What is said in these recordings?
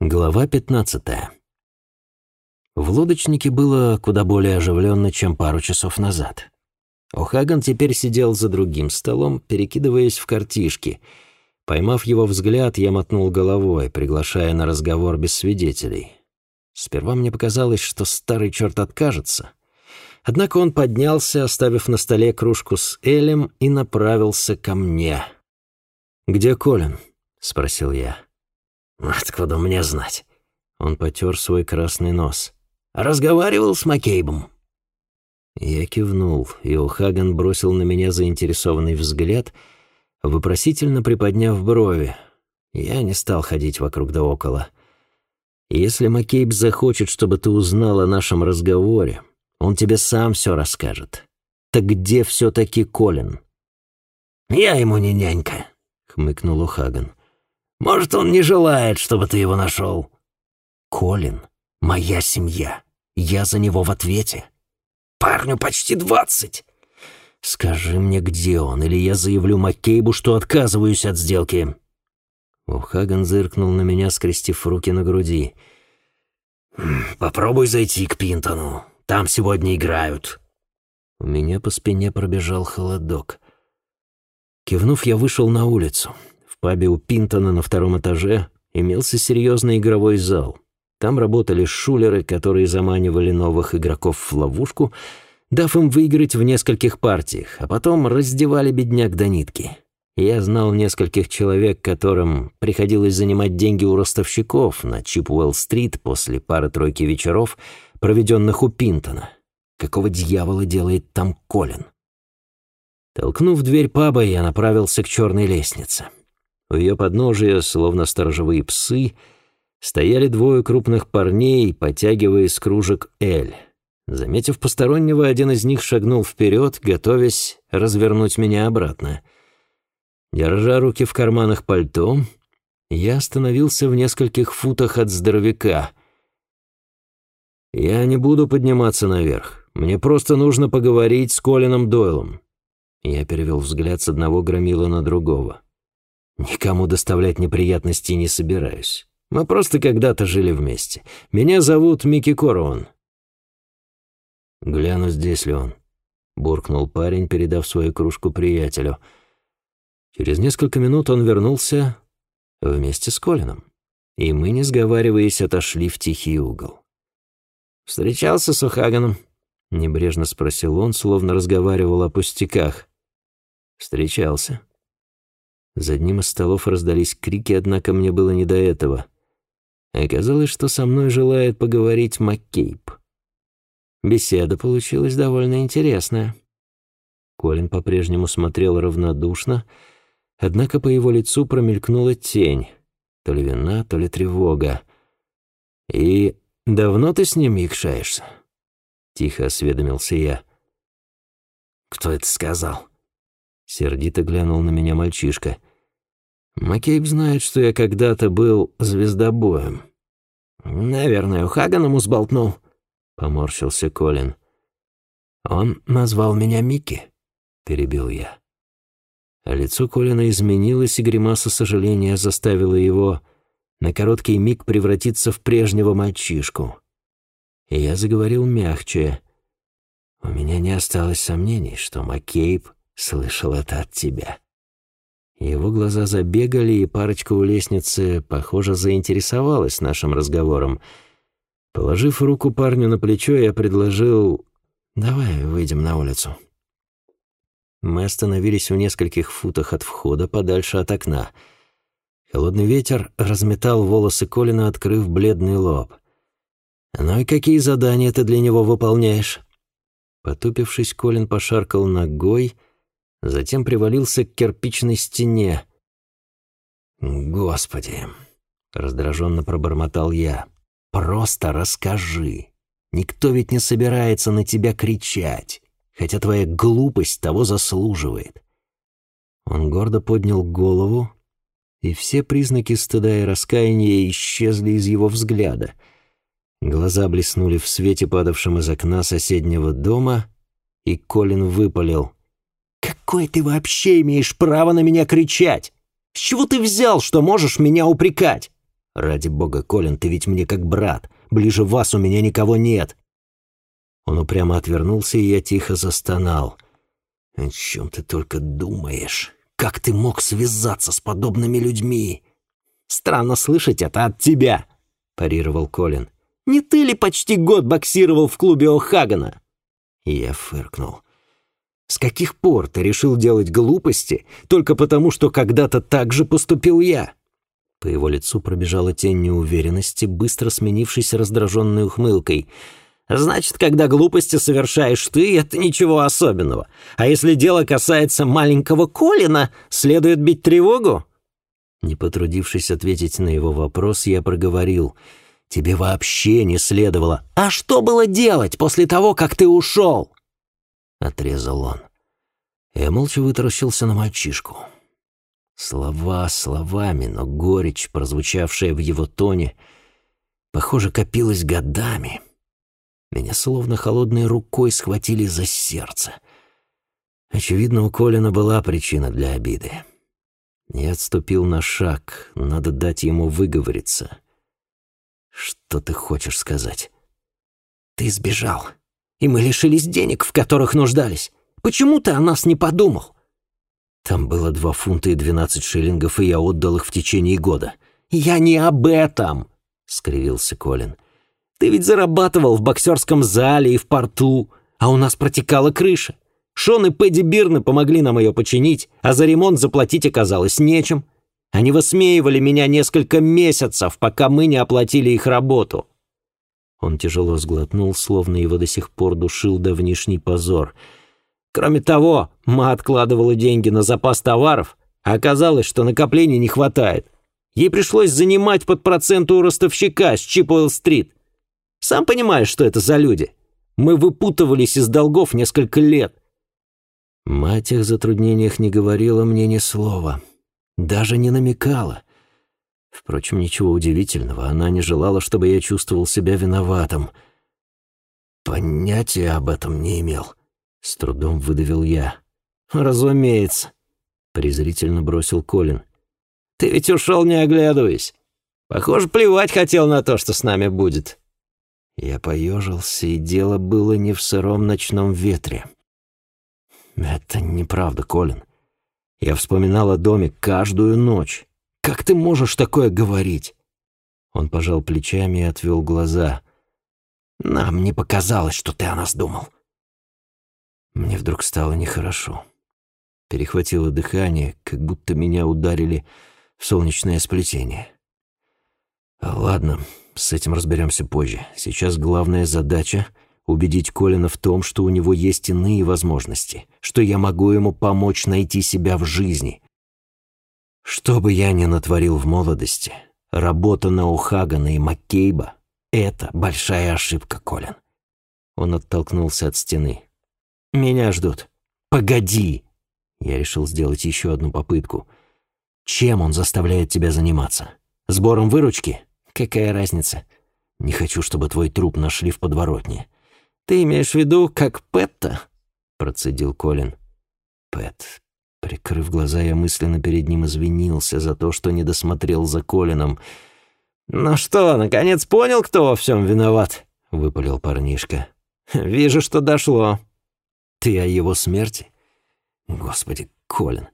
Глава 15. В лодочнике было куда более оживленно, чем пару часов назад. О'Хаган теперь сидел за другим столом, перекидываясь в картишки. Поймав его взгляд, я мотнул головой, приглашая на разговор без свидетелей. Сперва мне показалось, что старый черт откажется. Однако он поднялся, оставив на столе кружку с Элем, и направился ко мне. «Где Колин?» — спросил я. «Откуда мне знать?» Он потер свой красный нос. «Разговаривал с Маккейбом?» Я кивнул, и О'Хаган бросил на меня заинтересованный взгляд, вопросительно приподняв брови. Я не стал ходить вокруг да около. Если Маккейб захочет, чтобы ты узнал о нашем разговоре, он тебе сам все расскажет. Так где все-таки Колин?» «Я ему не нянька», — хмыкнул О'Хаган. Может, он не желает, чтобы ты его нашел?» «Колин — моя семья. Я за него в ответе». «Парню почти двадцать». «Скажи мне, где он, или я заявлю Маккейбу, что отказываюсь от сделки». Ухаган зыркнул на меня, скрестив руки на груди. «Попробуй зайти к Пинтону. Там сегодня играют». У меня по спине пробежал холодок. Кивнув, я вышел на улицу. Пабе у Пинтона на втором этаже имелся серьезный игровой зал. Там работали шулеры, которые заманивали новых игроков в ловушку, дав им выиграть в нескольких партиях, а потом раздевали бедняк до нитки. Я знал нескольких человек, которым приходилось занимать деньги у ростовщиков на Чипуэлл-стрит после пары-тройки вечеров, проведенных у Пинтона. Какого дьявола делает там Колин? Толкнув дверь паба, я направился к черной лестнице. У ее подножия, словно сторожевые псы, стояли двое крупных парней, потягивая из кружек «Эль». Заметив постороннего, один из них шагнул вперед, готовясь развернуть меня обратно. Держа руки в карманах пальто, я остановился в нескольких футах от здоровяка. «Я не буду подниматься наверх. Мне просто нужно поговорить с Колином Дойлом». Я перевел взгляд с одного громила на другого. Никому доставлять неприятности не собираюсь. Мы просто когда-то жили вместе. Меня зовут Микки Коруан». «Гляну, здесь ли он», — буркнул парень, передав свою кружку приятелю. Через несколько минут он вернулся вместе с Колином, и мы, не сговариваясь, отошли в тихий угол. «Встречался с Ухаганом?» — небрежно спросил он, словно разговаривал о пустяках. «Встречался», за одним из столов раздались крики, однако мне было не до этого. Оказалось, что со мной желает поговорить Маккейб. Беседа получилась довольно интересная. Колин по-прежнему смотрел равнодушно, однако по его лицу промелькнула тень, то ли вина, то ли тревога. «И давно ты с ним якшаешься?» — тихо осведомился я. «Кто это сказал?» Сердито глянул на меня мальчишка. Маккейб знает, что я когда-то был звездобоем. Наверное, у Хагана сболтнул. Поморщился Колин. Он назвал меня Микки, перебил я. А лицо Колина изменилось, и гримаса сожаления заставила его на короткий миг превратиться в прежнего мальчишку. И я заговорил мягче. У меня не осталось сомнений, что Маккейб слышал это от тебя. Его глаза забегали, и парочка у лестницы, похоже, заинтересовалась нашим разговором. Положив руку парню на плечо, я предложил «Давай выйдем на улицу». Мы остановились в нескольких футах от входа, подальше от окна. Холодный ветер разметал волосы Колина, открыв бледный лоб. «Ну и какие задания ты для него выполняешь?» Потупившись, Колин пошаркал ногой — затем привалился к кирпичной стене. «Господи!» — раздраженно пробормотал я. «Просто расскажи. Никто ведь не собирается на тебя кричать, хотя твоя глупость того заслуживает». Он гордо поднял голову, и все признаки стыда и раскаяния исчезли из его взгляда. Глаза блеснули в свете, падавшем из окна соседнего дома, и Колин выпалил. «Какое ты вообще имеешь право на меня кричать? С чего ты взял, что можешь меня упрекать?» Ради бога, Колин, ты ведь мне как брат. Ближе вас у меня никого нет. Он упрямо отвернулся, и я тихо застонал. О чем ты только думаешь? Как ты мог связаться с подобными людьми? Странно слышать это от тебя, парировал Колин. Не ты ли почти год боксировал в клубе О'Хагана? Я фыркнул. С каких пор ты решил делать глупости только потому, что когда-то так же поступил я? По его лицу пробежала тень неуверенности, быстро сменившись раздраженной ухмылкой. «Значит, когда глупости совершаешь ты, это ничего особенного. А если дело касается маленького Колина, следует бить тревогу?» Не потрудившись ответить на его вопрос, я проговорил. «Тебе вообще не следовало. А что было делать после того, как ты ушел?» Отрезал он. Я молча вытаращился на мальчишку. Слова словами, но горечь, прозвучавшая в его тоне, похоже, копилась годами. Меня словно холодной рукой схватили за сердце. Очевидно, у Колина была причина для обиды. Я отступил на шаг, надо дать ему выговориться. Что ты хочешь сказать? Ты сбежал, и мы лишились денег, в которых нуждались. Почему ты о нас не подумал? Там было два фунта и двенадцать шиллингов, и я отдал их в течение года. «Я не об этом!» — скривился Колин. «Ты ведь зарабатывал в боксерском зале и в порту, а у нас протекала крыша. Шон и Пэдди Бирны помогли нам ее починить, а за ремонт заплатить оказалось нечем. Они высмеивали меня несколько месяцев, пока мы не оплатили их работу». Он тяжело сглотнул, словно его до сих пор душил давнишний позор — Кроме того, ма откладывала деньги на запас товаров, а оказалось, что накоплений не хватает. Ей пришлось занимать под процент у ростовщика с Чипуэлл-стрит. Сам понимаешь, что это за люди. Мы выпутывались из долгов несколько лет. Мать о затруднениях не говорила мне ни слова. Даже не намекала. Впрочем, ничего удивительного. Она не желала, чтобы я чувствовал себя виноватым. Понятия об этом не имел. С трудом выдавил я. «Разумеется», — презрительно бросил Колин. «Ты ведь ушел, не оглядываясь. Похоже, плевать хотел на то, что с нами будет». Я поежился, и дело было не в сыром ночном ветре. «Это неправда, Колин. Я вспоминал о доме каждую ночь. Как ты можешь такое говорить?» Он пожал плечами и отвел глаза. «Нам не показалось, что ты о нас думал. Мне вдруг стало нехорошо. Перехватило дыхание, как будто меня ударили в солнечное сплетение. Ладно, с этим разберемся позже. Сейчас главная задача — убедить Колина в том, что у него есть иные возможности, что я могу ему помочь найти себя в жизни. Что бы я ни натворил в молодости, работа на Ухагана и Маккейба — это большая ошибка, Колин. Он оттолкнулся от стены. Меня ждут. Погоди. Я решил сделать еще одну попытку. Чем он заставляет тебя заниматься? Сбором выручки? Какая разница? Не хочу, чтобы твой труп нашли в подворотне. Ты имеешь в виду, как Пэтта? Процедил Колин. Пэт. Прикрыв глаза, я мысленно перед ним извинился за то, что не досмотрел за Колином. «Ну что, наконец понял, кто во всем виноват?» — выпалил парнишка. «Вижу, что дошло. Ты о его смерти? Господи, Колин,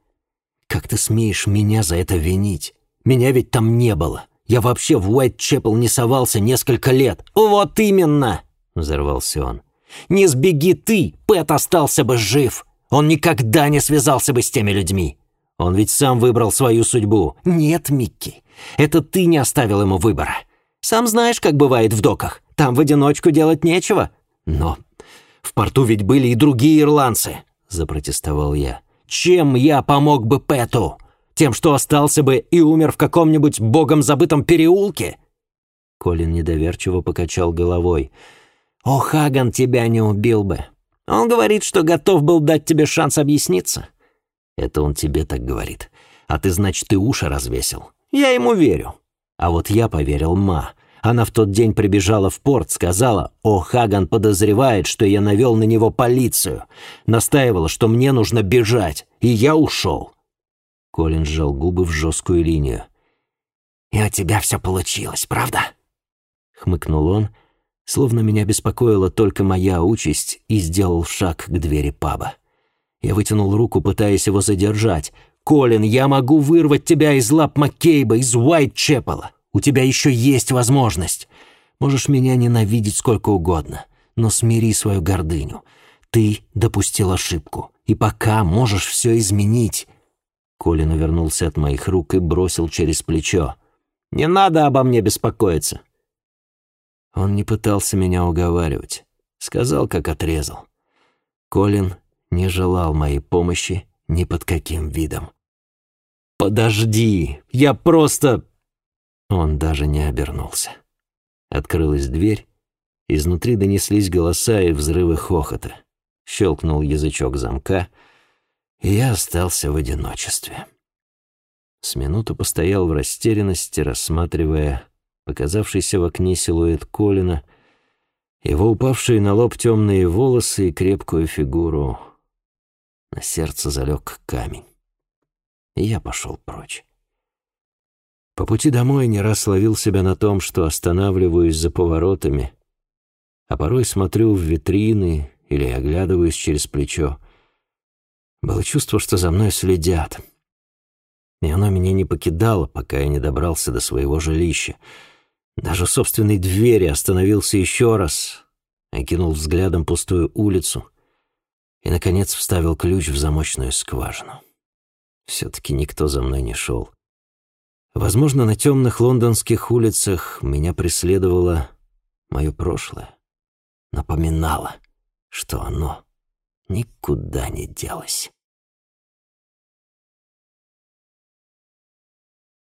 как ты смеешь меня за это винить? Меня ведь там не было. Я вообще в Уайт-Чепел не совался несколько лет. Вот именно, взорвался он. Не сбеги ты, Пэт остался бы жив. Он никогда не связался бы с теми людьми. Он ведь сам выбрал свою судьбу. Нет, Микки, это ты не оставил ему выбора. Сам знаешь, как бывает в доках. Там в одиночку делать нечего. Но в порту ведь были и другие ирландцы», — запротестовал я. «Чем я помог бы Пэту? Тем, что остался бы и умер в каком-нибудь богом забытом переулке?» Колин недоверчиво покачал головой. «О, Хаган тебя не убил бы. Он говорит, что готов был дать тебе шанс объясниться». «Это он тебе так говорит. А ты, значит, и уши развесил. Я ему верю. А вот я поверил Ма. Она в тот день прибежала в порт, сказала, «О, Хаган подозревает, что я навел на него полицию». Настаивала, что мне нужно бежать, и я ушел. Колин сжал губы в жесткую линию. И у тебя все получилось, правда?» Хмыкнул он, словно меня беспокоила только моя участь, и сделал шаг к двери паба. Я вытянул руку, пытаясь его задержать. «Колин, я могу вырвать тебя из лап Маккейба, из Уайтчепела. У тебя еще есть возможность. Можешь меня ненавидеть сколько угодно, но смири свою гордыню. Ты допустил ошибку, и пока можешь все изменить». Колин увернулся от моих рук и бросил через плечо. «Не надо обо мне беспокоиться». Он не пытался меня уговаривать. Сказал, как отрезал. Колин не желал моей помощи ни под каким видом. «Подожди, я просто...» Он даже не обернулся. Открылась дверь, изнутри донеслись голоса и взрывы хохота. Щелкнул язычок замка, и я остался в одиночестве. С минуту постоял в растерянности, рассматривая показавшийся в окне силуэт Колина, его упавшие на лоб темные волосы и крепкую фигуру — на сердце залег камень. И я пошел прочь. По пути домой не раз ловил себя на том, что останавливаюсь за поворотами, а порой смотрю в витрины или оглядываюсь через плечо. Было чувство, что за мной следят. И оно меня не покидало, пока я не добрался до своего жилища. Даже в собственной двери остановился еще раз, окинул взглядом пустую улицу и, наконец, вставил ключ в замочную скважину. Все-таки никто за мной не шел. Возможно, на темных лондонских улицах меня преследовало мое прошлое. Напоминало, что оно никуда не делось.